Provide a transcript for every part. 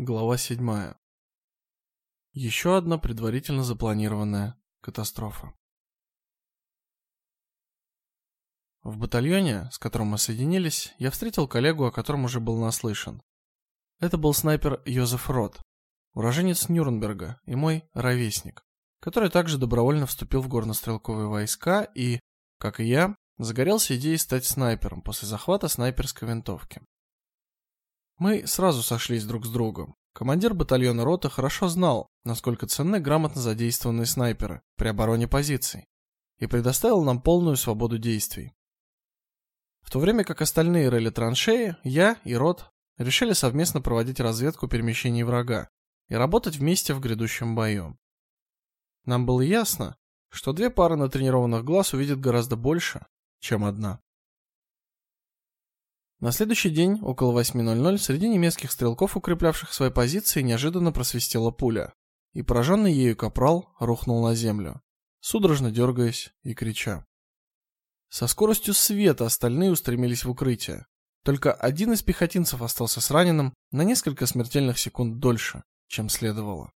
Глава 7. Еще одна предварительно запланированная катастрофа. В батальоне, с которым мы соединились, я встретил коллегу, о котором уже был наслышан. Это был снайпер Йозеф Рот, уроженец Нюрнберга и мой ровесник, который также добровольно вступил в горнострелковые войска и, как и я, загорелся идеей стать снайпером после захвата снайперской винтовки. Мы сразу сошлись друг с другом. Командир батальона роты хорошо знал, насколько ценны грамотно задействованные снайперы при обороне позиций, и предоставил нам полную свободу действий. В то время как остальные рыли траншеи, я и рот решили совместно проводить разведку перемещений врага и работать вместе в грядущем бою. Нам было ясно, что две пары натренированных глаз увидят гораздо больше, чем одна. На следующий день, около 8:00, среди немецких стрелков, укреплявших свои позиции, неожиданно просвистела пуля, и пораженный ею капрал рухнул на землю, судорожно дергаясь и крича. Со скоростью света остальные устремились в укрытие. Только один из пехотинцев остался с раненым на несколько смертельных секунд дольше, чем следовало.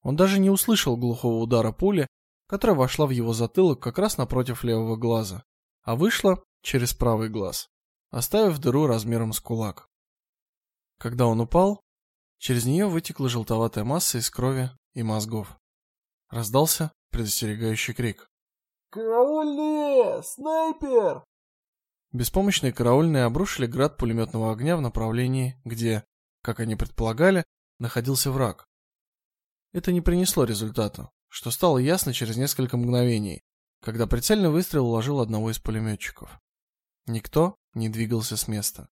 Он даже не услышал глухого удара пули, которая вошла в его затылок как раз напротив левого глаза, а вышла через правый глаз оставив дыру размером с кулак. Когда он упал, через нее вытекла желтоватая масса из крови и мозгов. Раздался предостерегающий крик. «Караульные! Снайпер!» Беспомощные караульные обрушили град пулеметного огня в направлении, где, как они предполагали, находился враг. Это не принесло результата, что стало ясно через несколько мгновений, когда прицельный выстрел уложил одного из пулеметчиков. Никто не двигался с места.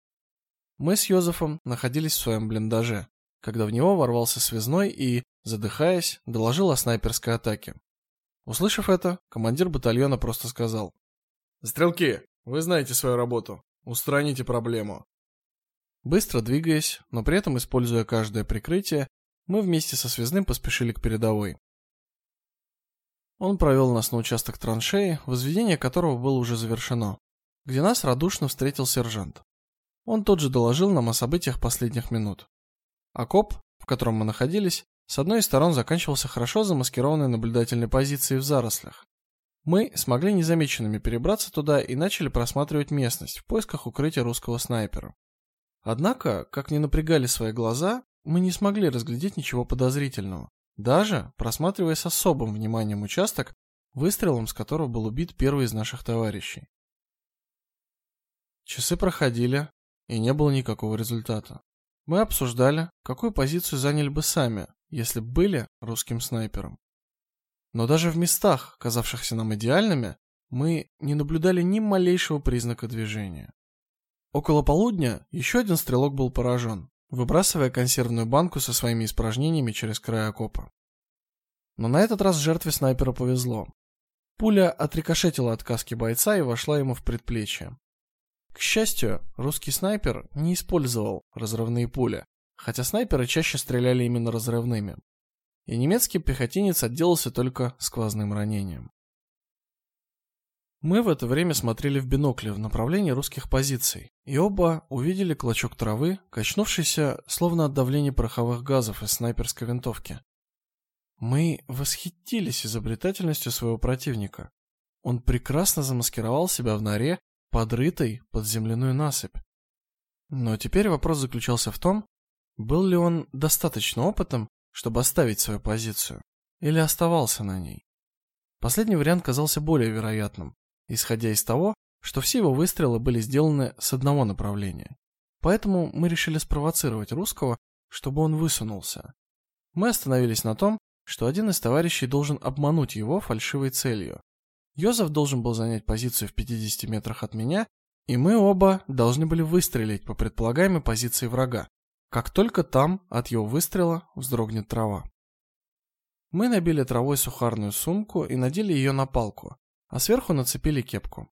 Мы с Йозефом находились в своем блиндаже, когда в него ворвался связной и, задыхаясь, доложил о снайперской атаке. Услышав это, командир батальона просто сказал: "Стрелки, вы знаете свою работу. Устраните проблему". Быстро двигаясь, но при этом используя каждое прикрытие, мы вместе со связным поспешили к передовой. Он провел нас на участок траншеи, возведение которого было уже завершено где нас радушно встретил сержант. Он тут же доложил нам о событиях последних минут. Окоп, в котором мы находились, с одной из сторон заканчивался хорошо замаскированной наблюдательной позицией в зарослях. Мы смогли незамеченными перебраться туда и начали просматривать местность в поисках укрытия русского снайпера. Однако, как ни напрягали свои глаза, мы не смогли разглядеть ничего подозрительного, даже просматривая с особым вниманием участок, выстрелом с которого был убит первый из наших товарищей. Часы проходили, и не было никакого результата. Мы обсуждали, какую позицию заняли бы сами, если бы были русским снайпером. Но даже в местах, казавшихся нам идеальными, мы не наблюдали ни малейшего признака движения. Около полудня еще один стрелок был поражен, выбрасывая консервную банку со своими испражнениями через край окопа. Но на этот раз жертве снайпера повезло. Пуля отрикошетила от каски бойца и вошла ему в предплечье. К счастью, русский снайпер не использовал разрывные пули, хотя снайперы чаще стреляли именно разрывными. И немецкий пехотинец отделался только сквозным ранением. Мы в это время смотрели в бинокли в направлении русских позиций, и оба увидели клочок травы, качнувшийся словно от давления пороховых газов из снайперской винтовки. Мы восхитились изобретательностью своего противника. Он прекрасно замаскировал себя в норе подрытой под земляную насыпь. Но теперь вопрос заключался в том, был ли он достаточно опытным, чтобы оставить свою позицию, или оставался на ней. Последний вариант казался более вероятным, исходя из того, что все его выстрелы были сделаны с одного направления. Поэтому мы решили спровоцировать русского, чтобы он высунулся. Мы остановились на том, что один из товарищей должен обмануть его фальшивой целью, Йозеф должен был занять позицию в 50 метрах от меня, и мы оба должны были выстрелить по предполагаемой позиции врага. Как только там от его выстрела вздрогнет трава. Мы набили травой сухарную сумку и надели ее на палку, а сверху нацепили кепку.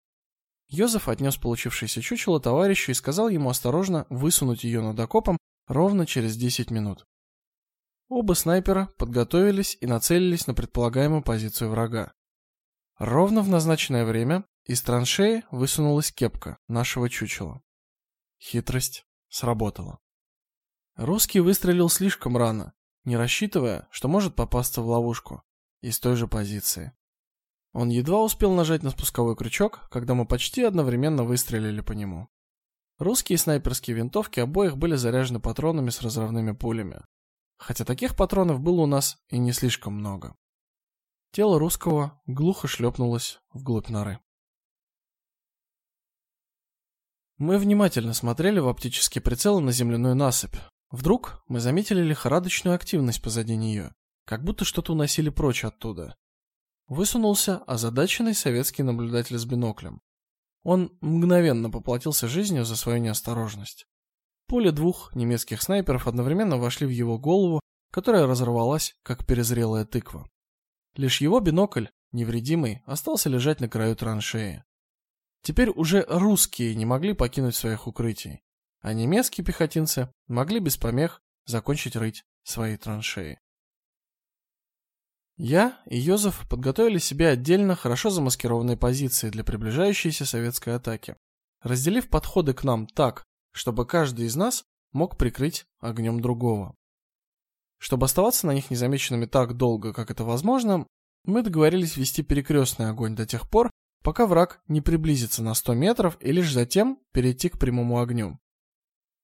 Йозеф отнес получившееся чучело товарищу и сказал ему осторожно высунуть ее над окопом ровно через 10 минут. Оба снайпера подготовились и нацелились на предполагаемую позицию врага. Ровно в назначенное время из траншеи высунулась кепка нашего чучела. Хитрость сработала. Русский выстрелил слишком рано, не рассчитывая, что может попасться в ловушку из той же позиции. Он едва успел нажать на спусковой крючок, когда мы почти одновременно выстрелили по нему. Русские снайперские винтовки обоих были заряжены патронами с разрывными пулями. Хотя таких патронов было у нас и не слишком много. Тело русского глухо шлепнулось вглубь норы. Мы внимательно смотрели в оптический прицел на земляную насыпь. Вдруг мы заметили лихорадочную активность позади нее, как будто что-то уносили прочь оттуда. Высунулся озадаченный советский наблюдатель с биноклем. Он мгновенно поплатился жизнью за свою неосторожность. Пули двух немецких снайперов одновременно вошли в его голову, которая разорвалась, как перезрелая тыква. Лишь его бинокль, невредимый, остался лежать на краю траншеи. Теперь уже русские не могли покинуть своих укрытий, а немецкие пехотинцы могли без помех закончить рыть свои траншеи. Я и Йозеф подготовили себе отдельно хорошо замаскированные позиции для приближающейся советской атаки, разделив подходы к нам так, чтобы каждый из нас мог прикрыть огнем другого. Чтобы оставаться на них незамеченными так долго, как это возможно, мы договорились вести перекрестный огонь до тех пор, пока враг не приблизится на 100 метров и лишь затем перейти к прямому огню.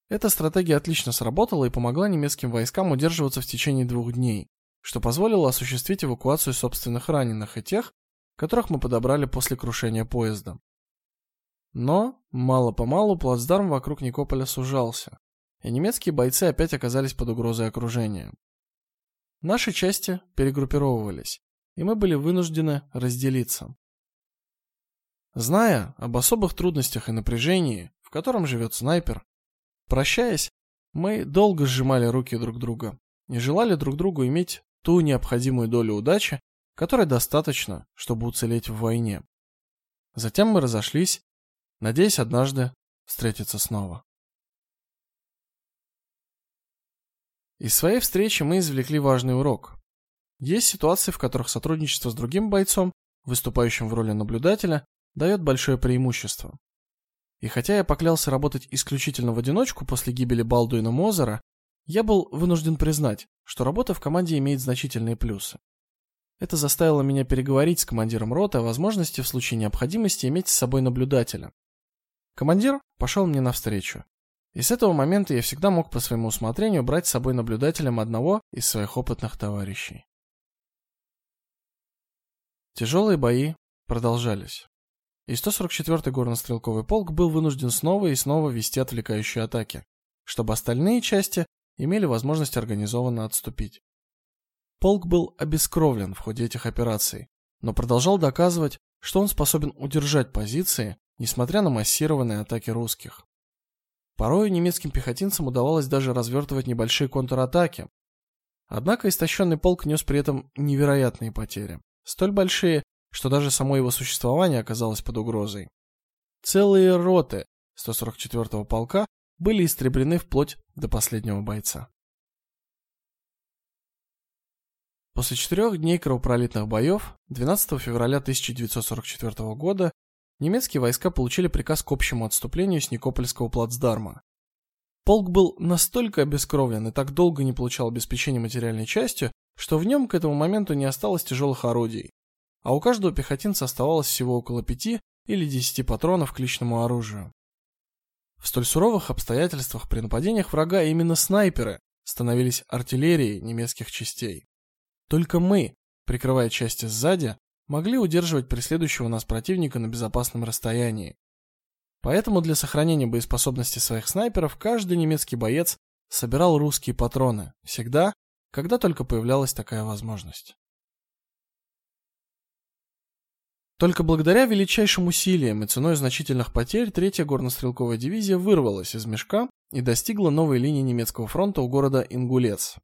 Эта стратегия отлично сработала и помогла немецким войскам удерживаться в течение двух дней, что позволило осуществить эвакуацию собственных раненых и тех, которых мы подобрали после крушения поезда. Но мало-помалу плацдарм вокруг Никополя сужался, и немецкие бойцы опять оказались под угрозой окружения. Наши части перегруппировывались, и мы были вынуждены разделиться. Зная об особых трудностях и напряжении, в котором живет снайпер, прощаясь, мы долго сжимали руки друг друга и желали друг другу иметь ту необходимую долю удачи, которой достаточно, чтобы уцелеть в войне. Затем мы разошлись, надеясь однажды встретиться снова. Из своей встречи мы извлекли важный урок. Есть ситуации, в которых сотрудничество с другим бойцом, выступающим в роли наблюдателя, дает большое преимущество. И хотя я поклялся работать исключительно в одиночку после гибели Балдуина Мозера, я был вынужден признать, что работа в команде имеет значительные плюсы. Это заставило меня переговорить с командиром роты о возможности в случае необходимости иметь с собой наблюдателя. Командир пошел мне навстречу. И с этого момента я всегда мог по своему усмотрению брать с собой наблюдателем одного из своих опытных товарищей. Тяжелые бои продолжались. И 144-й горнострелковый полк был вынужден снова и снова вести отвлекающие атаки, чтобы остальные части имели возможность организованно отступить. Полк был обескровлен в ходе этих операций, но продолжал доказывать, что он способен удержать позиции, несмотря на массированные атаки русских. Порой немецким пехотинцам удавалось даже развертывать небольшие контратаки. Однако истощенный полк нес при этом невероятные потери, столь большие, что даже само его существование оказалось под угрозой. Целые роты 144-го полка были истреблены вплоть до последнего бойца. После четырех дней кровопролитных боев 12 февраля 1944 года немецкие войска получили приказ к общему отступлению с Никопольского плацдарма. Полк был настолько обескровлен и так долго не получал обеспечения материальной частью, что в нем к этому моменту не осталось тяжелых орудий, а у каждого пехотинца оставалось всего около пяти или десяти патронов к личному оружию. В столь суровых обстоятельствах при нападениях врага именно снайперы становились артиллерией немецких частей. Только мы, прикрывая части сзади, могли удерживать преследующего нас противника на безопасном расстоянии. Поэтому для сохранения боеспособности своих снайперов каждый немецкий боец собирал русские патроны всегда, когда только появлялась такая возможность. Только благодаря величайшим усилиям и ценой значительных потерь третья горнострелковая дивизия вырвалась из мешка и достигла новой линии немецкого фронта у города Ингулец.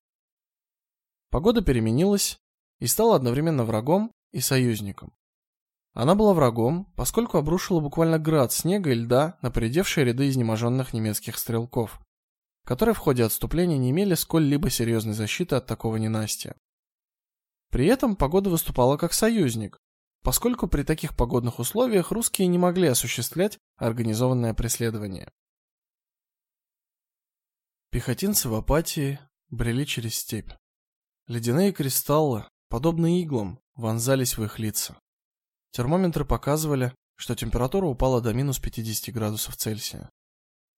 Погода переменилась и стала одновременно врагом и союзником. Она была врагом, поскольку обрушила буквально град снега и льда на поредевшие ряды изнеможенных немецких стрелков, которые в ходе отступления не имели сколь-либо серьезной защиты от такого ненастья. При этом погода выступала как союзник, поскольку при таких погодных условиях русские не могли осуществлять организованное преследование. Пехотинцы в апатии брели через степь. Ледяные кристаллы, подобные иглам, вонзались в их лица. Термометры показывали, что температура упала до минус 50 градусов Цельсия.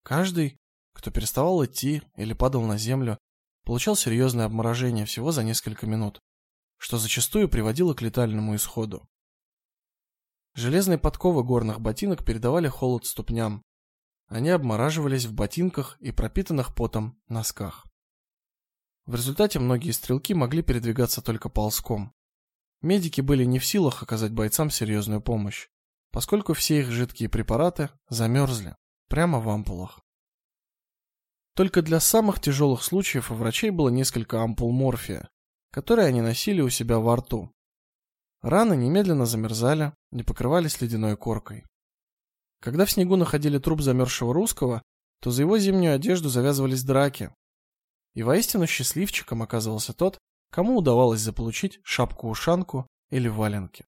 Каждый, кто переставал идти или падал на землю, получал серьезное обморожение всего за несколько минут, что зачастую приводило к летальному исходу. Железные подковы горных ботинок передавали холод ступням. Они обмораживались в ботинках и пропитанных потом носках. В результате многие стрелки могли передвигаться только ползком. Медики были не в силах оказать бойцам серьезную помощь, поскольку все их жидкие препараты замерзли прямо в ампулах. Только для самых тяжелых случаев у врачей было несколько ампул морфия, которые они носили у себя во рту. Раны немедленно замерзали, не покрывались ледяной коркой. Когда в снегу находили труп замерзшего русского, то за его зимнюю одежду завязывались драки. И воистину счастливчиком оказывался тот, кому удавалось заполучить шапку-ушанку или валенки.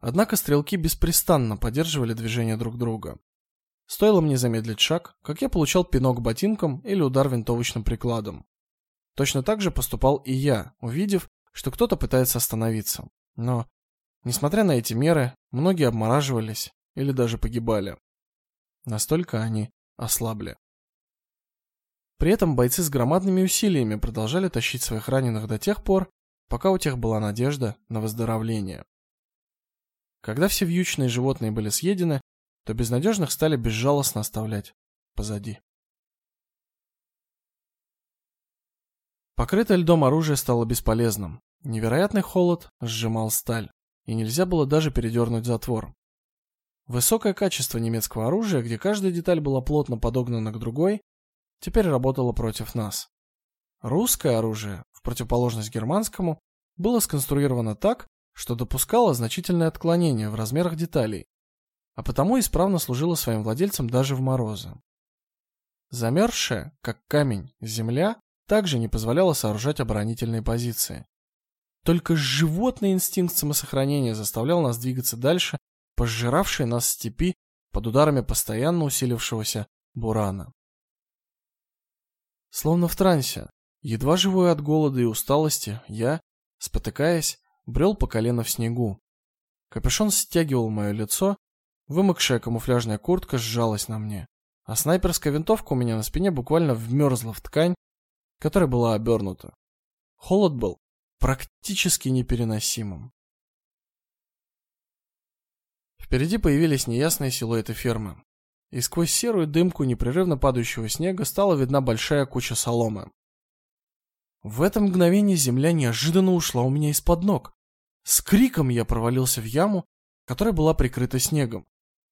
Однако стрелки беспрестанно поддерживали движение друг друга. Стоило мне замедлить шаг, как я получал пинок ботинком или удар винтовочным прикладом. Точно так же поступал и я, увидев, что кто-то пытается остановиться. Но, несмотря на эти меры, многие обмораживались или даже погибали. Настолько они ослабли. При этом бойцы с громадными усилиями продолжали тащить своих раненых до тех пор, пока у тех была надежда на выздоровление. Когда все вьючные животные были съедены, то безнадежных стали безжалостно оставлять позади. Покрытое льдом оружие стало бесполезным. Невероятный холод сжимал сталь, и нельзя было даже передернуть затвор. Высокое качество немецкого оружия, где каждая деталь была плотно подогнана к другой, теперь работало против нас. Русское оружие, в противоположность германскому, было сконструировано так, что допускало значительное отклонение в размерах деталей, а потому исправно служило своим владельцам даже в морозы. Замерзшая, как камень, земля также не позволяла сооружать оборонительные позиции. Только животный инстинкт самосохранения заставлял нас двигаться дальше, пожиравшей нас степи под ударами постоянно усилившегося бурана. Словно в трансе, едва живой от голода и усталости, я, спотыкаясь, брел по колено в снегу. Капюшон стягивал мое лицо, вымокшая камуфляжная куртка сжалась на мне, а снайперская винтовка у меня на спине буквально вмерзла в ткань, которая была обернута. Холод был практически непереносимым. Впереди появились неясные силуэты фермы, и сквозь серую дымку непрерывно падающего снега стала видна большая куча соломы. В это мгновение земля неожиданно ушла у меня из-под ног. С криком я провалился в яму, которая была прикрыта снегом,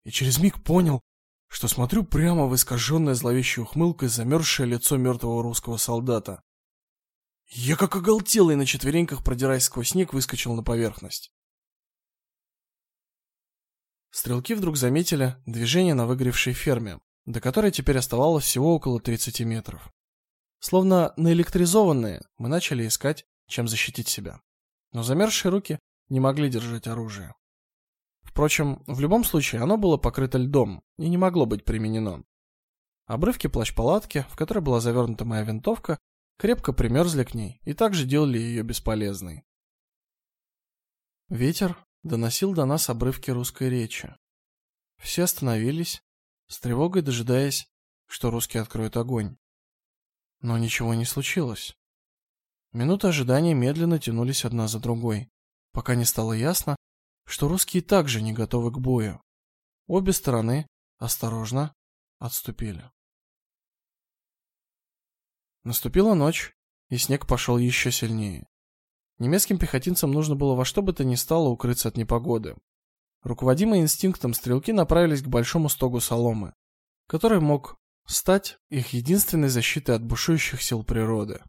и через миг понял, что смотрю прямо в искаженное зловещей ухмылкой замерзшее лицо мертвого русского солдата. Я как оголтелый на четвереньках, продираясь сквозь снег, выскочил на поверхность. Стрелки вдруг заметили движение на выгоревшей ферме, до которой теперь оставалось всего около 30 метров. Словно наэлектризованные, мы начали искать, чем защитить себя. Но замерзшие руки не могли держать оружие. Впрочем, в любом случае оно было покрыто льдом и не могло быть применено. Обрывки плащ-палатки, в которой была завернута моя винтовка, крепко примерзли к ней и также делали ее бесполезной. Ветер доносил до нас обрывки русской речи. Все остановились, с тревогой дожидаясь, что русские откроют огонь. Но ничего не случилось. Минуты ожидания медленно тянулись одна за другой, пока не стало ясно, что русские также не готовы к бою. Обе стороны осторожно отступили. Наступила ночь, и снег пошел еще сильнее. Немецким пехотинцам нужно было во что бы то ни стало укрыться от непогоды. Руководимые инстинктом стрелки направились к большому стогу соломы, который мог стать их единственной защитой от бушующих сил природы.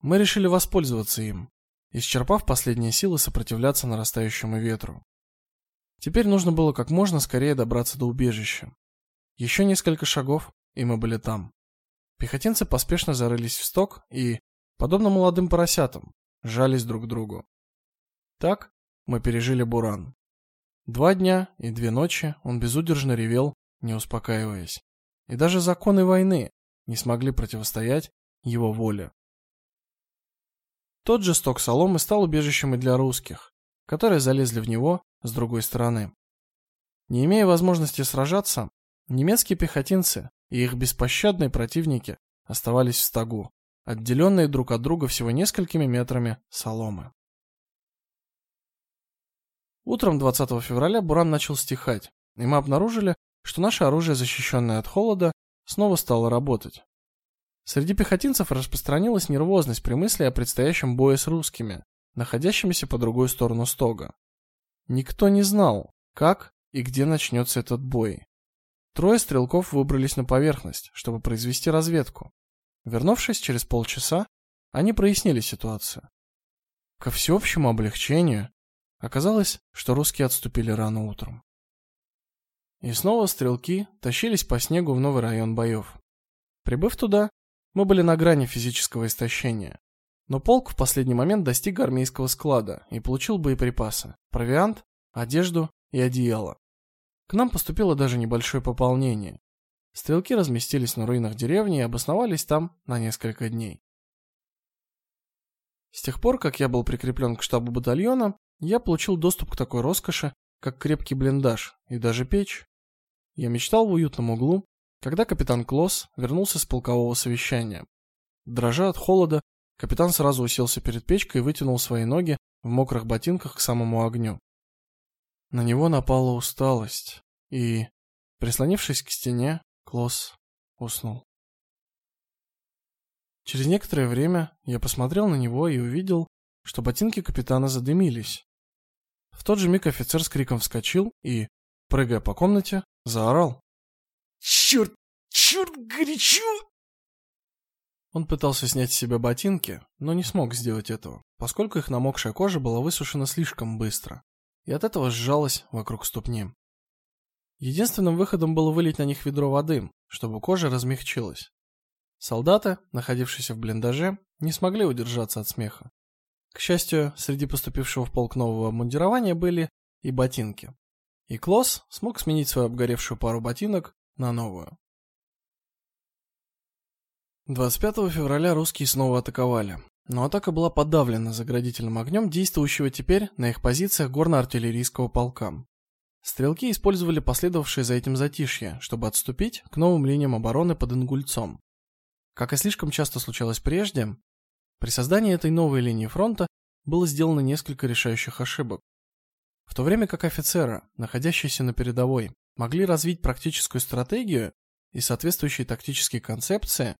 Мы решили воспользоваться им, исчерпав последние силы сопротивляться нарастающему ветру. Теперь нужно было как можно скорее добраться до убежища. Еще несколько шагов, и мы были там. Пехотинцы поспешно зарылись в сток и, подобно молодым поросятам, жались друг к другу. Так мы пережили буран. Два дня и две ночи он безудержно ревел, не успокаиваясь. и даже законы войны не смогли противостоять его воле. Тот же сток соломы стал убежищем и для русских, которые залезли в него с другой стороны. Не имея возможности сражаться, немецкие пехотинцы и их беспощадные противники оставались в стогу, отделенные друг от друга всего несколькими метрами соломы. Утром 20 февраля буран начал стихать, и мы обнаружили, что наше оружие, защищенное от холода, снова стало работать. Среди пехотинцев распространилась нервозность при мысли о предстоящем бое с русскими, находящимися по другой сторону стога. Никто не знал, как и где начнется этот бой. Трое стрелков выбрались на поверхность, чтобы произвести разведку. Вернувшись через полчаса, они прояснили ситуацию. Ко всеобщему облегчению оказалось, что русские отступили рано утром. И снова стрелки тащились по снегу в новый район боев. Прибыв туда, мы были на грани физического истощения. Но полк в последний момент достиг армейского склада и получил боеприпасы, провиант, одежду и одеяло. К нам поступило даже небольшое пополнение. Стрелки разместились на руинах деревни и обосновались там на несколько дней. С тех пор, как я был прикреплен к штабу батальона, я получил доступ к такой роскоши, как крепкий блиндаж и даже печь. Я мечтал в уютном углу, когда капитан Клосс вернулся с полкового совещания. Дрожа от холода, капитан сразу уселся перед печкой и вытянул свои ноги в мокрых ботинках к самому огню. На него напала усталость, и, прислонившись к стене, Клосс уснул. Через некоторое время я посмотрел на него и увидел, что ботинки капитана задымились. В тот же миг офицер с криком вскочил и, прыгая по комнате, заорал: Черт, черт, горячо! Он пытался снять с себя ботинки, но не смог сделать этого, поскольку их намокшая кожа была высушена слишком быстро, и от этого сжалась вокруг ступни. Единственным выходом было вылить на них ведро воды, чтобы кожа размягчилась. Солдаты, находившиеся в блиндаже, не смогли удержаться от смеха. К счастью, среди поступившего в полк нового обмундирования были и ботинки. И Клосс смог сменить свою обгоревшую пару ботинок на новую. 25 февраля русские снова атаковали, но атака была подавлена заградительным огнем действующего теперь на их позициях горно-артиллерийского полка. Стрелки использовали последовавшее за этим затишье, чтобы отступить к новым линиям обороны под Ингульцом. Как и слишком часто случалось прежде, при создании этой новой линии фронта было сделано несколько решающих ошибок. В то время как офицеры, находящиеся на передовой, могли развить практическую стратегию и соответствующие тактические концепции,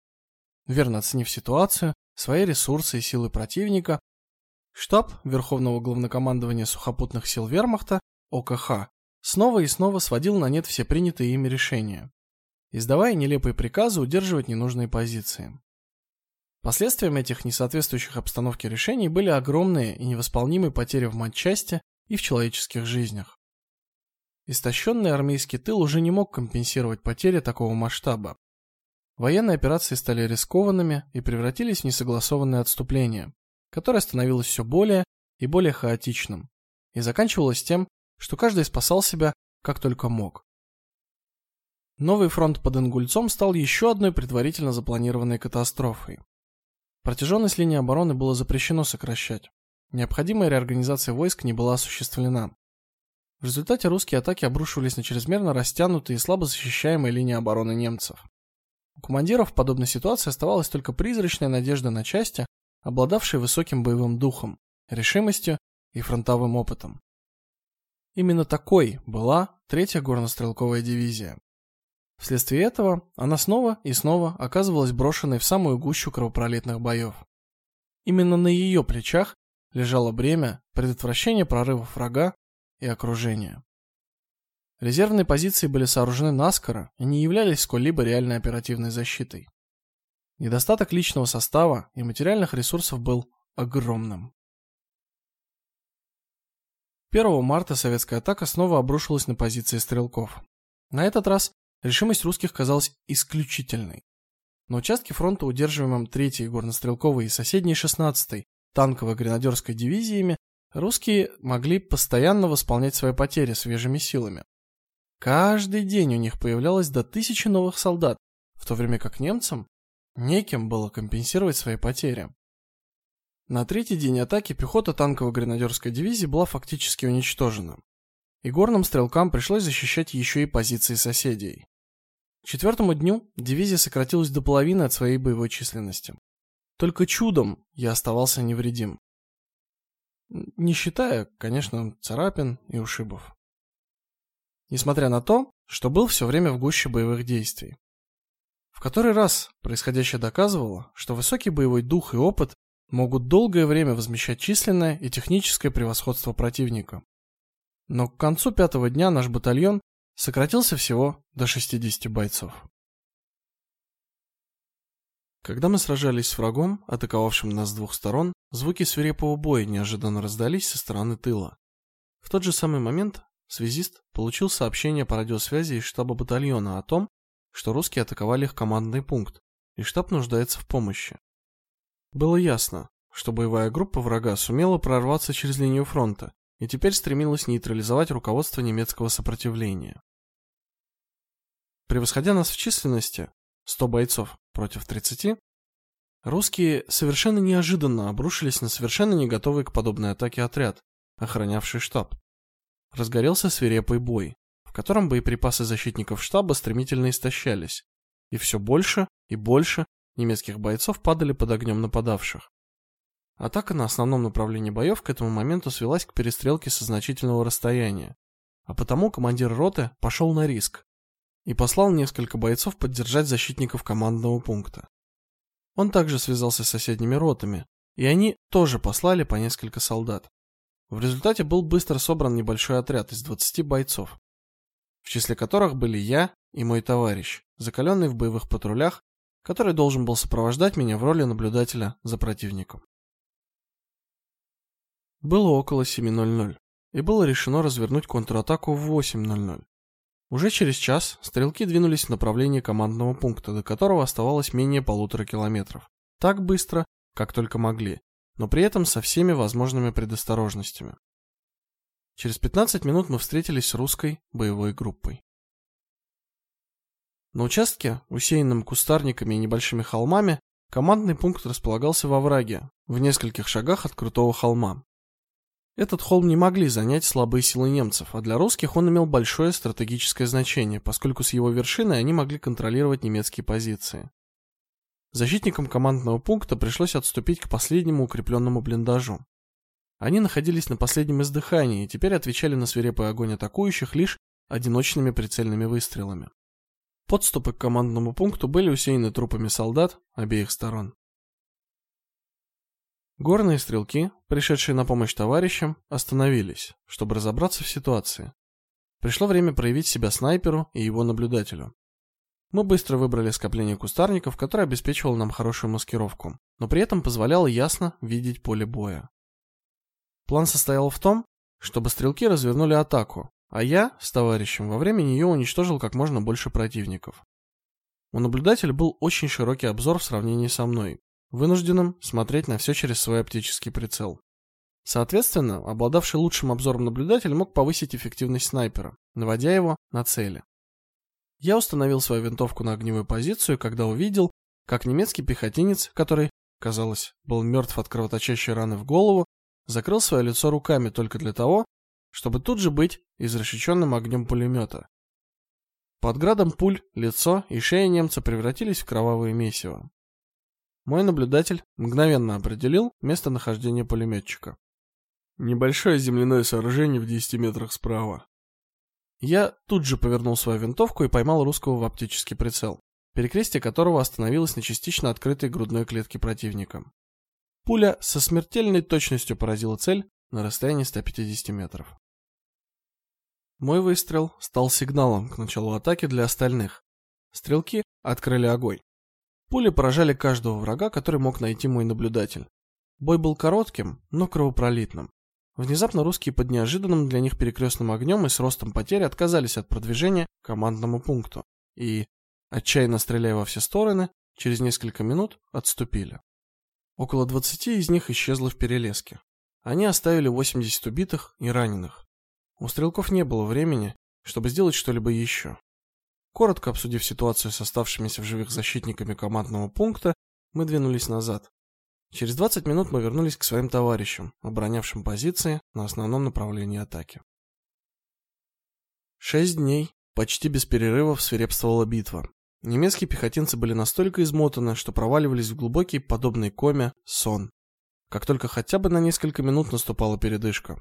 верно оценив ситуацию, свои ресурсы и силы противника, штаб Верховного главнокомандования сухопутных сил Вермахта ОКХ снова и снова сводил на нет все принятые ими решения, издавая нелепые приказы удерживать ненужные позиции. Последствием этих несоответствующих обстановке решений были огромные и невосполнимые потери в матчасти и в человеческих жизнях. Истощенный армейский тыл уже не мог компенсировать потери такого масштаба. Военные операции стали рискованными и превратились в несогласованное отступление, которое становилось все более и более хаотичным и заканчивалось тем, что каждый спасал себя как только мог. Новый фронт под Ингульцом стал еще одной предварительно запланированной катастрофой. Протяженность линии обороны было запрещено сокращать. Необходимая реорганизация войск не была осуществлена. В результате русские атаки обрушивались на чрезмерно растянутые и слабо защищаемые линии обороны немцев. У командиров в подобной ситуации оставалась только призрачная надежда на части, обладавшие высоким боевым духом, решимостью и фронтовым опытом. Именно такой была третья горнострелковая дивизия. Вследствие этого она снова и снова оказывалась брошенной в самую гущу кровопролитных боев. Именно на ее плечах лежало бремя предотвращения прорывов врага и окружения. Резервные позиции были сооружены наскоро и не являлись сколь-либо реальной оперативной защитой. Недостаток личного состава и материальных ресурсов был огромным. 1 марта советская атака снова обрушилась на позиции стрелков. На этот раз решимость русских казалась исключительной. На участке фронта, удерживаемом 3-й горнострелковой и соседней 16-й танково гренадерской дивизиями, русские могли постоянно восполнять свои потери свежими силами. Каждый день у них появлялось до тысячи новых солдат, в то время как немцам некем было компенсировать свои потери. На третий день атаки пехота танковой гренадерской дивизии была фактически уничтожена. И горным стрелкам пришлось защищать еще и позиции соседей. К четвертому дню дивизия сократилась до половины от своей боевой численности. Только чудом я оставался невредим. Не считая, конечно, царапин и ушибов. Несмотря на то, что был все время в гуще боевых действий. В который раз происходящее доказывало, что высокий боевой дух и опыт могут долгое время возмещать численное и техническое превосходство противника. Но к концу пятого дня наш батальон сократился всего до 60 бойцов. Когда мы сражались с врагом, атаковавшим нас с двух сторон, звуки свирепого боя неожиданно раздались со стороны тыла. В тот же самый момент связист получил сообщение по радиосвязи из штаба батальона о том, что русские атаковали их командный пункт, и штаб нуждается в помощи. Было ясно, что боевая группа врага сумела прорваться через линию фронта и теперь стремилась нейтрализовать руководство немецкого сопротивления. Превосходя нас в численности, 100 бойцов против 30, русские совершенно неожиданно обрушились на совершенно не готовый к подобной атаке отряд, охранявший штаб. Разгорелся свирепый бой, в котором боеприпасы защитников штаба стремительно истощались, и все больше и больше немецких бойцов падали под огнем нападавших. Атака на основном направлении боев к этому моменту свелась к перестрелке со значительного расстояния, а потому командир роты пошел на риск, и послал несколько бойцов поддержать защитников командного пункта. Он также связался с соседними ротами, и они тоже послали по несколько солдат. В результате был быстро собран небольшой отряд из 20 бойцов, в числе которых были я и мой товарищ, закаленный в боевых патрулях, который должен был сопровождать меня в роли наблюдателя за противником. Было около 7:00, и было решено развернуть контратаку в 8:00. Уже через час стрелки двинулись в направлении командного пункта, до которого оставалось менее полутора километров. Так быстро, как только могли, но при этом со всеми возможными предосторожностями. Через 15 минут мы встретились с русской боевой группой. На участке, усеянном кустарниками и небольшими холмами, командный пункт располагался во враге, в нескольких шагах от крутого холма. Этот холм не могли занять слабые силы немцев, а для русских он имел большое стратегическое значение, поскольку с его вершины они могли контролировать немецкие позиции. Защитникам командного пункта пришлось отступить к последнему укрепленному блиндажу. Они находились на последнем издыхании и теперь отвечали на свирепый огонь атакующих лишь одиночными прицельными выстрелами. Подступы к командному пункту были усеяны трупами солдат обеих сторон. Горные стрелки, пришедшие на помощь товарищам, остановились, чтобы разобраться в ситуации. Пришло время проявить себя снайперу и его наблюдателю. Мы быстро выбрали скопление кустарников, которое обеспечивало нам хорошую маскировку, но при этом позволяло ясно видеть поле боя. План состоял в том, чтобы стрелки развернули атаку, а я с товарищем во время нее уничтожил как можно больше противников. У наблюдателя был очень широкий обзор в сравнении со мной, вынужденным смотреть на все через свой оптический прицел. Соответственно, обладавший лучшим обзором наблюдатель мог повысить эффективность снайпера, наводя его на цели. Я установил свою винтовку на огневую позицию, когда увидел, как немецкий пехотинец, который, казалось, был мертв от кровоточащей раны в голову, закрыл свое лицо руками только для того, чтобы тут же быть изрешеченным огнем пулемета. Под градом пуль лицо и шея немца превратились в кровавое месиво. Мой наблюдатель мгновенно определил местонахождение пулеметчика. Небольшое земляное сооружение в 10 метрах справа. Я тут же повернул свою винтовку и поймал русского в оптический прицел, перекрестие которого остановилось на частично открытой грудной клетке противника. Пуля со смертельной точностью поразила цель на расстоянии 150 метров. Мой выстрел стал сигналом к началу атаки для остальных. Стрелки открыли огонь. Пули поражали каждого врага, который мог найти мой наблюдатель. Бой был коротким, но кровопролитным. Внезапно русские под неожиданным для них перекрестным огнем и с ростом потерь отказались от продвижения к командному пункту и, отчаянно стреляя во все стороны, через несколько минут отступили. Около 20 из них исчезло в перелеске. Они оставили 80 убитых и раненых. У стрелков не было времени, чтобы сделать что-либо еще. Коротко обсудив ситуацию с оставшимися в живых защитниками командного пункта, мы двинулись назад. Через 20 минут мы вернулись к своим товарищам, оборонявшим позиции на основном направлении атаки. Шесть дней почти без перерывов свирепствовала битва. Немецкие пехотинцы были настолько измотаны, что проваливались в глубокий, подобный коме, сон. Как только хотя бы на несколько минут наступала передышка.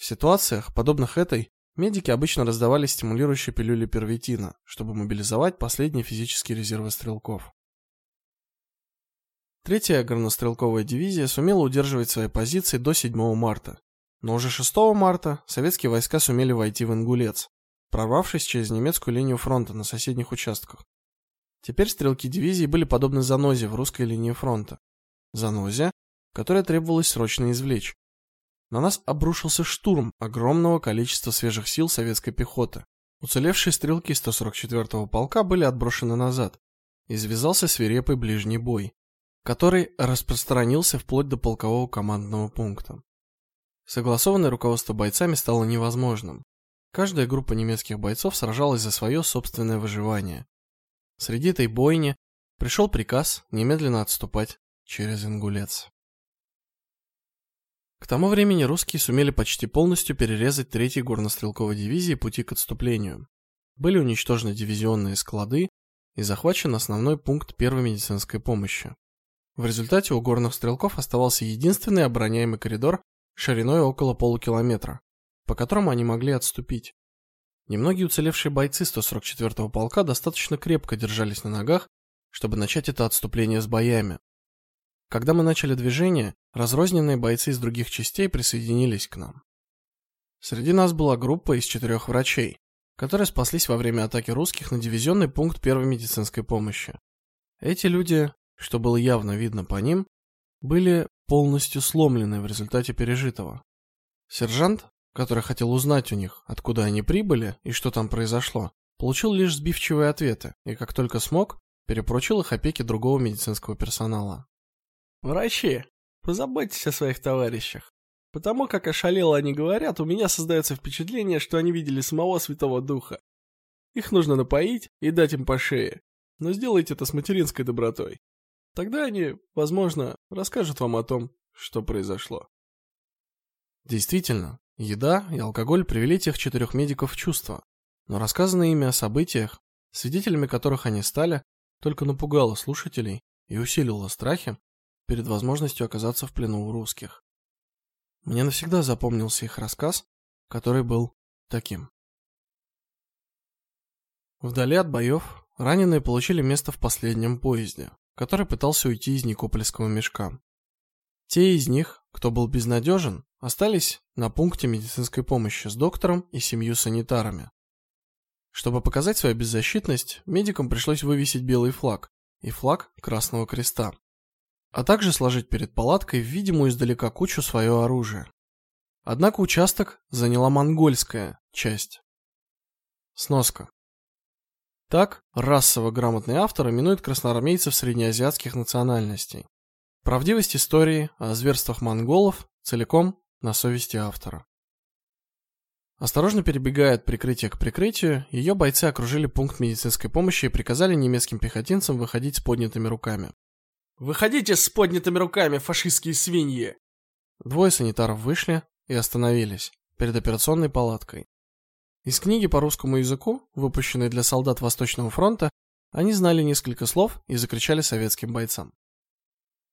В ситуациях, подобных этой, Медики обычно раздавали стимулирующие пилюли первитина, чтобы мобилизовать последние физические резервы стрелков. Третья горнострелковая дивизия сумела удерживать свои позиции до 7 марта. Но уже 6 марта советские войска сумели войти в Ингулец, прорвавшись через немецкую линию фронта на соседних участках. Теперь стрелки дивизии были подобны занозе в русской линии фронта. Занозе, которая требовалось срочно извлечь, на нас обрушился штурм огромного количества свежих сил советской пехоты. Уцелевшие стрелки 144-го полка были отброшены назад, и завязался свирепый ближний бой, который распространился вплоть до полкового командного пункта. Согласованное руководство бойцами стало невозможным. Каждая группа немецких бойцов сражалась за свое собственное выживание. Среди этой бойни пришел приказ немедленно отступать через Ингулец. К тому времени русские сумели почти полностью перерезать 3-й горнострелковой дивизии пути к отступлению. Были уничтожены дивизионные склады и захвачен основной пункт первой медицинской помощи. В результате у горных стрелков оставался единственный обороняемый коридор шириной около полукилометра, по которому они могли отступить. Немногие уцелевшие бойцы 144-го полка достаточно крепко держались на ногах, чтобы начать это отступление с боями. Когда мы начали движение, разрозненные бойцы из других частей присоединились к нам. Среди нас была группа из четырех врачей, которые спаслись во время атаки русских на дивизионный пункт первой медицинской помощи. Эти люди, что было явно видно по ним, были полностью сломлены в результате пережитого. Сержант, который хотел узнать у них, откуда они прибыли и что там произошло, получил лишь сбивчивые ответы и как только смог, перепрочил их опеке другого медицинского персонала. Врачи, позаботьтесь о своих товарищах. Потому как ошалело они говорят, у меня создается впечатление, что они видели самого Святого Духа. Их нужно напоить и дать им по шее. Но сделайте это с материнской добротой. Тогда они, возможно, расскажут вам о том, что произошло. Действительно, еда и алкоголь привели тех четырех медиков в чувство. Но рассказанное ими о событиях, свидетелями которых они стали, только напугало слушателей и усилило страхи, перед возможностью оказаться в плену у русских. Мне навсегда запомнился их рассказ, который был таким. Вдали от боев раненые получили место в последнем поезде, который пытался уйти из Никопольского мешка. Те из них, кто был безнадежен, остались на пункте медицинской помощи с доктором и семью санитарами. Чтобы показать свою беззащитность, медикам пришлось вывесить белый флаг и флаг Красного Креста а также сложить перед палаткой в видимую издалека кучу свое оружие. Однако участок заняла монгольская часть. Сноска. Так расово грамотный автор именует красноармейцев среднеазиатских национальностей. Правдивость истории о зверствах монголов целиком на совести автора. Осторожно перебегая от прикрытия к прикрытию, ее бойцы окружили пункт медицинской помощи и приказали немецким пехотинцам выходить с поднятыми руками. Выходите с поднятыми руками, фашистские свиньи. Двое санитаров вышли и остановились перед операционной палаткой. Из книги по русскому языку, выпущенной для солдат Восточного фронта, они знали несколько слов и закричали советским бойцам.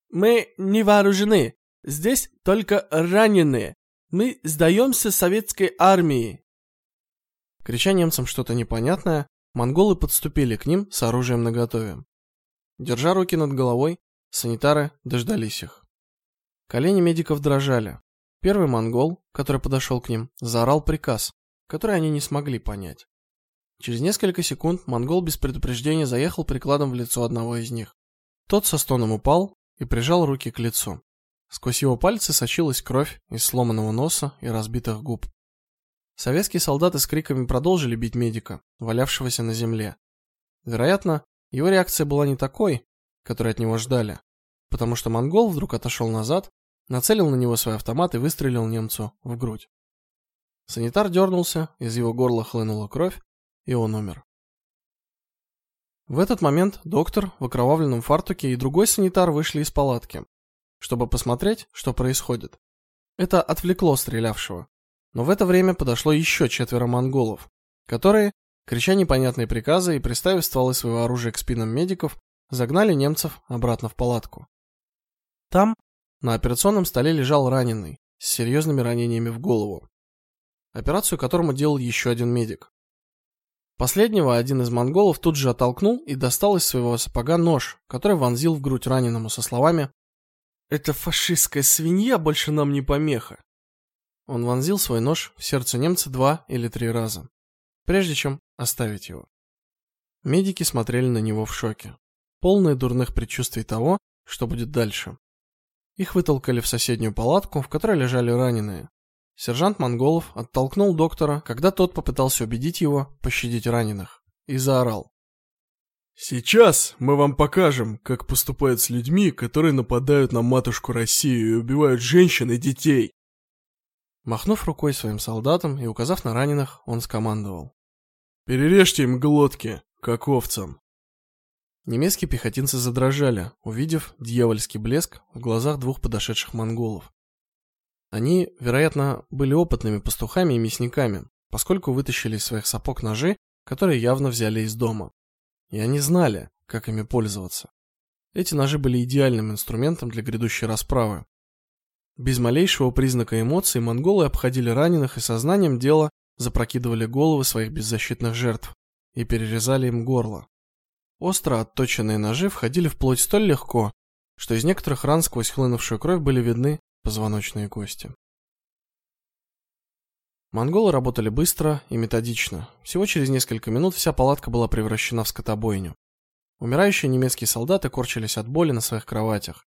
Мы не вооружены. Здесь только раненые. Мы сдаемся советской армии. Крича немцам что-то непонятное, монголы подступили к ним с оружием наготове. Держа руки над головой, Санитары дождались их. Колени медиков дрожали. Первый монгол, который подошел к ним, заорал приказ, который они не смогли понять. Через несколько секунд монгол без предупреждения заехал прикладом в лицо одного из них. Тот со стоном упал и прижал руки к лицу. Сквозь его пальцы сочилась кровь из сломанного носа и разбитых губ. Советские солдаты с криками продолжили бить медика, валявшегося на земле. Вероятно, его реакция была не такой, который от него ждали, потому что монгол вдруг отошел назад, нацелил на него свой автомат и выстрелил немцу в грудь. Санитар дернулся, из его горла хлынула кровь, и он умер. В этот момент доктор в окровавленном фартуке и другой санитар вышли из палатки, чтобы посмотреть, что происходит. Это отвлекло стрелявшего. Но в это время подошло еще четверо монголов, которые, крича непонятные приказы и приставив стволы своего оружия к спинам медиков, загнали немцев обратно в палатку. Там, на операционном столе лежал раненый с серьезными ранениями в голову, операцию которому делал еще один медик. Последнего один из монголов тут же оттолкнул и достал из своего сапога нож, который вонзил в грудь раненому со словами: "Эта фашистская свинья больше нам не помеха". Он вонзил свой нож в сердце немца два или три раза, прежде чем оставить его. Медики смотрели на него в шоке, полные дурных предчувствий того, что будет дальше. Их вытолкали в соседнюю палатку, в которой лежали раненые. Сержант Монголов оттолкнул доктора, когда тот попытался убедить его пощадить раненых, и заорал: Сейчас мы вам покажем, как поступают с людьми, которые нападают на матушку Россию и убивают женщин и детей. Махнув рукой своим солдатам и указав на раненых, он скомандовал: "Перережьте им глотки, как овцам". Немецкие пехотинцы задрожали, увидев дьявольский блеск в глазах двух подошедших монголов. Они, вероятно, были опытными пастухами и мясниками, поскольку вытащили из своих сапог ножи, которые явно взяли из дома. И они знали, как ими пользоваться. Эти ножи были идеальным инструментом для грядущей расправы. Без малейшего признака эмоций монголы обходили раненых и сознанием дела запрокидывали головы своих беззащитных жертв и перерезали им горло. Остро отточенные ножи входили в плоть столь легко, что из некоторых ран сквозь хлынувшую кровь были видны позвоночные кости. Монголы работали быстро и методично. Всего через несколько минут вся палатка была превращена в скотобойню. Умирающие немецкие солдаты корчились от боли на своих кроватях.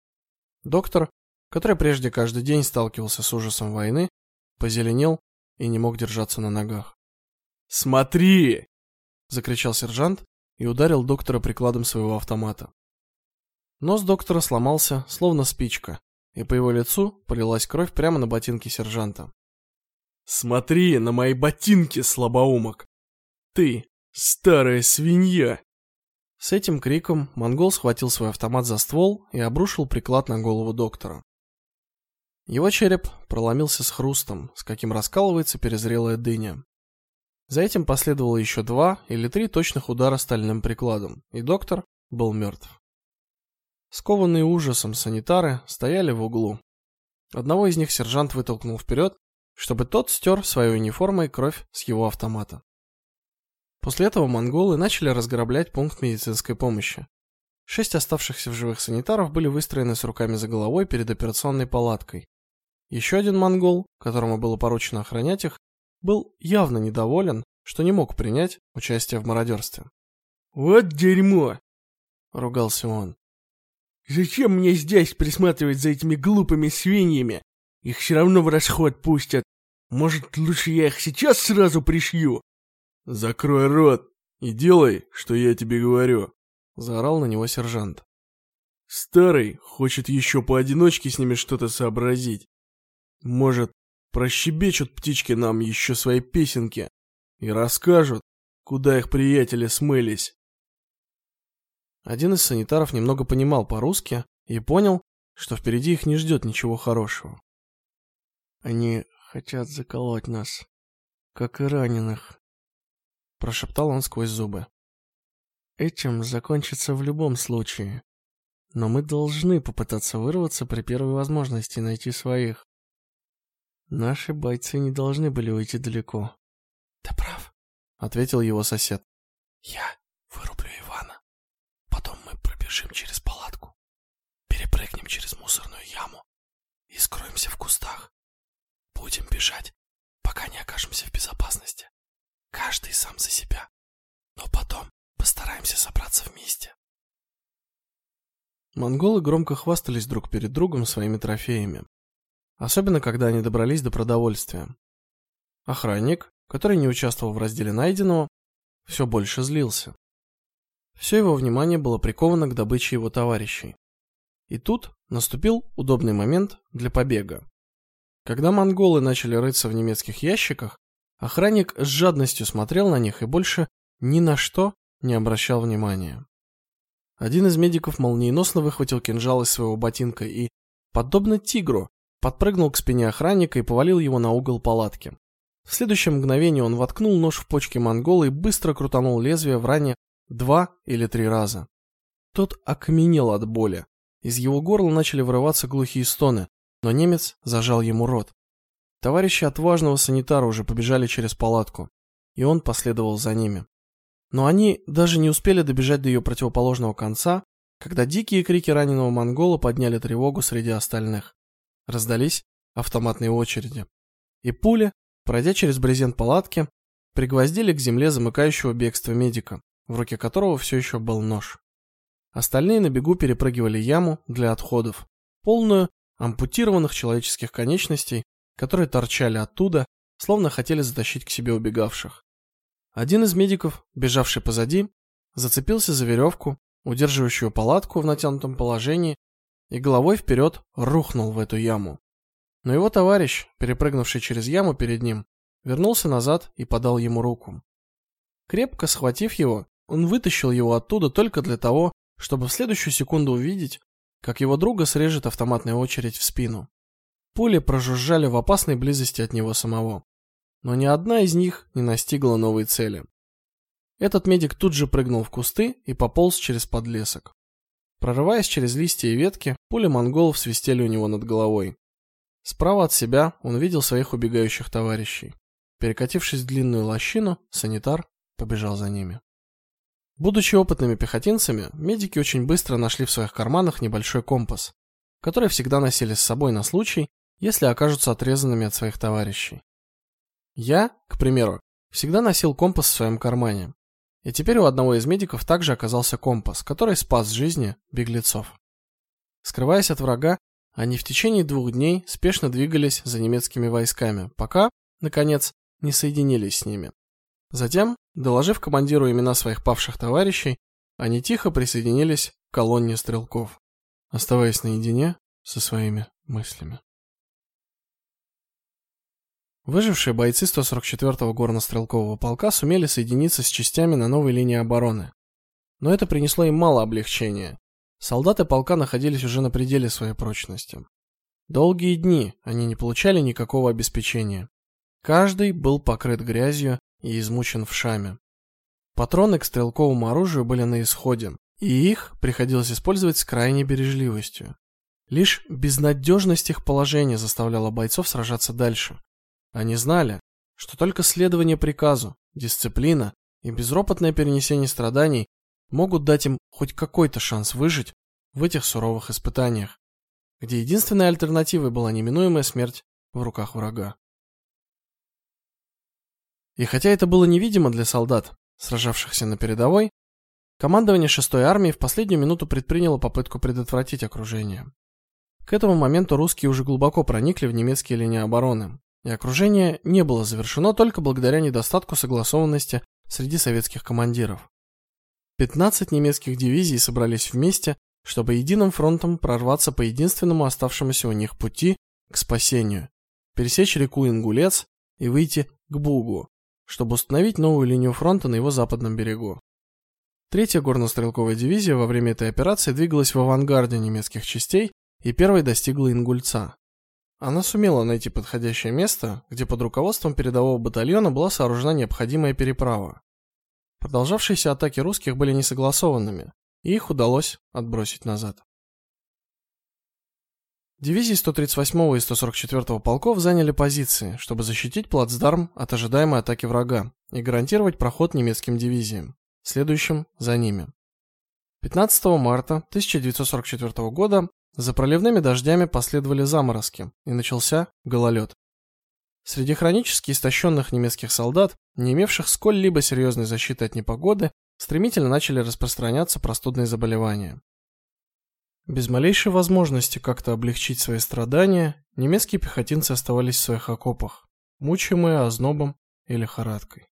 Доктор, который прежде каждый день сталкивался с ужасом войны, позеленел и не мог держаться на ногах. "Смотри!" закричал сержант и ударил доктора прикладом своего автомата. Нос доктора сломался, словно спичка, и по его лицу полилась кровь прямо на ботинки сержанта. Смотри на мои ботинки, слабоумок. Ты, старая свинья. С этим криком монгол схватил свой автомат за ствол и обрушил приклад на голову доктора. Его череп проломился с хрустом, с каким раскалывается перезрелая дыня. За этим последовало еще два или три точных удара стальным прикладом, и доктор был мертв. Скованные ужасом санитары стояли в углу. Одного из них сержант вытолкнул вперед, чтобы тот стер своей униформой кровь с его автомата. После этого монголы начали разграблять пункт медицинской помощи. Шесть оставшихся в живых санитаров были выстроены с руками за головой перед операционной палаткой. Еще один монгол, которому было поручено охранять их, был явно недоволен, что не мог принять участие в мародерстве. "Вот дерьмо", ругался он. Зачем мне здесь присматривать за этими глупыми свиньями? Их все равно в расход пустят. Может, лучше я их сейчас сразу пришью? Закрой рот и делай, что я тебе говорю, заорал на него сержант. Старый хочет еще поодиночке с ними что-то сообразить. Может, прощебечут птички нам еще свои песенки и расскажут, куда их приятели смылись. Один из санитаров немного понимал по-русски и понял, что впереди их не ждет ничего хорошего. Они хотят заколоть нас, как и раненых, прошептал он сквозь зубы. Этим закончится в любом случае. Но мы должны попытаться вырваться при первой возможности и найти своих. Наши бойцы не должны были уйти далеко. Ты прав, ответил его сосед. Я вырублю Ивана пробежим через палатку, перепрыгнем через мусорную яму и скроемся в кустах. Будем бежать, пока не окажемся в безопасности. Каждый сам за себя. Но потом постараемся собраться вместе. Монголы громко хвастались друг перед другом своими трофеями. Особенно, когда они добрались до продовольствия. Охранник, который не участвовал в разделе найденного, все больше злился. Все его внимание было приковано к добыче его товарищей. И тут наступил удобный момент для побега. Когда монголы начали рыться в немецких ящиках, охранник с жадностью смотрел на них и больше ни на что не обращал внимания. один из медиков молниеносно выхватил кинжал из своего ботинка и, подобно тигру, подпрыгнул к спине охранника и повалил его на угол палатки. В следующее мгновение он воткнул нож в почки монгола и быстро крутанул лезвие в ране два или три раза. Тот окаменел от боли. Из его горла начали вырываться глухие стоны, но немец зажал ему рот. Товарищи отважного санитара уже побежали через палатку, и он последовал за ними. Но они даже не успели добежать до ее противоположного конца, когда дикие крики раненого монгола подняли тревогу среди остальных. Раздались автоматные очереди. И пули, пройдя через брезент палатки, пригвоздили к земле замыкающего бегство медика, в руке которого все еще был нож. Остальные на бегу перепрыгивали яму для отходов, полную ампутированных человеческих конечностей, которые торчали оттуда, словно хотели затащить к себе убегавших. Один из медиков, бежавший позади, зацепился за веревку, удерживающую палатку в натянутом положении, и головой вперед рухнул в эту яму. Но его товарищ, перепрыгнувший через яму перед ним, вернулся назад и подал ему руку. Крепко схватив его, он вытащил его оттуда только для того, чтобы в следующую секунду увидеть, как его друга срежет автоматная очередь в спину. Пули прожужжали в опасной близости от него самого но ни одна из них не настигла новой цели. Этот медик тут же прыгнул в кусты и пополз через подлесок. Прорываясь через листья и ветки, пули монголов свистели у него над головой. Справа от себя он видел своих убегающих товарищей. Перекатившись в длинную лощину, санитар побежал за ними. Будучи опытными пехотинцами, медики очень быстро нашли в своих карманах небольшой компас, который всегда носили с собой на случай, если окажутся отрезанными от своих товарищей. Я, к примеру, всегда носил компас в своем кармане. И теперь у одного из медиков также оказался компас, который спас жизни беглецов. Скрываясь от врага, они в течение двух дней спешно двигались за немецкими войсками, пока, наконец, не соединились с ними. Затем, доложив командиру имена своих павших товарищей, они тихо присоединились к колонне стрелков, оставаясь наедине со своими мыслями. Выжившие бойцы 144-го горно-стрелкового полка сумели соединиться с частями на новой линии обороны. Но это принесло им мало облегчения. Солдаты полка находились уже на пределе своей прочности. Долгие дни они не получали никакого обеспечения. Каждый был покрыт грязью и измучен вшами. Патроны к стрелковому оружию были на исходе, и их приходилось использовать с крайней бережливостью. Лишь безнадежность их положения заставляла бойцов сражаться дальше. Они знали, что только следование приказу, дисциплина и безропотное перенесение страданий могут дать им хоть какой-то шанс выжить в этих суровых испытаниях, где единственной альтернативой была неминуемая смерть в руках врага. И хотя это было невидимо для солдат, сражавшихся на передовой, командование 6-й армии в последнюю минуту предприняло попытку предотвратить окружение. К этому моменту русские уже глубоко проникли в немецкие линии обороны, и окружение не было завершено только благодаря недостатку согласованности среди советских командиров. 15 немецких дивизий собрались вместе, чтобы единым фронтом прорваться по единственному оставшемуся у них пути к спасению, пересечь реку Ингулец и выйти к Бугу, чтобы установить новую линию фронта на его западном берегу. Третья горно-стрелковая дивизия во время этой операции двигалась в авангарде немецких частей и первой достигла Ингульца. Она сумела найти подходящее место, где под руководством передового батальона была сооружена необходимая переправа. Продолжавшиеся атаки русских были несогласованными, и их удалось отбросить назад. Дивизии 138 и 144 полков заняли позиции, чтобы защитить плацдарм от ожидаемой атаки врага и гарантировать проход немецким дивизиям, следующим за ними. 15 марта 1944 года за проливными дождями последовали заморозки, и начался гололед. Среди хронически истощенных немецких солдат, не имевших сколь-либо серьезной защиты от непогоды, стремительно начали распространяться простудные заболевания. Без малейшей возможности как-то облегчить свои страдания, немецкие пехотинцы оставались в своих окопах, мучимые ознобом и лихорадкой.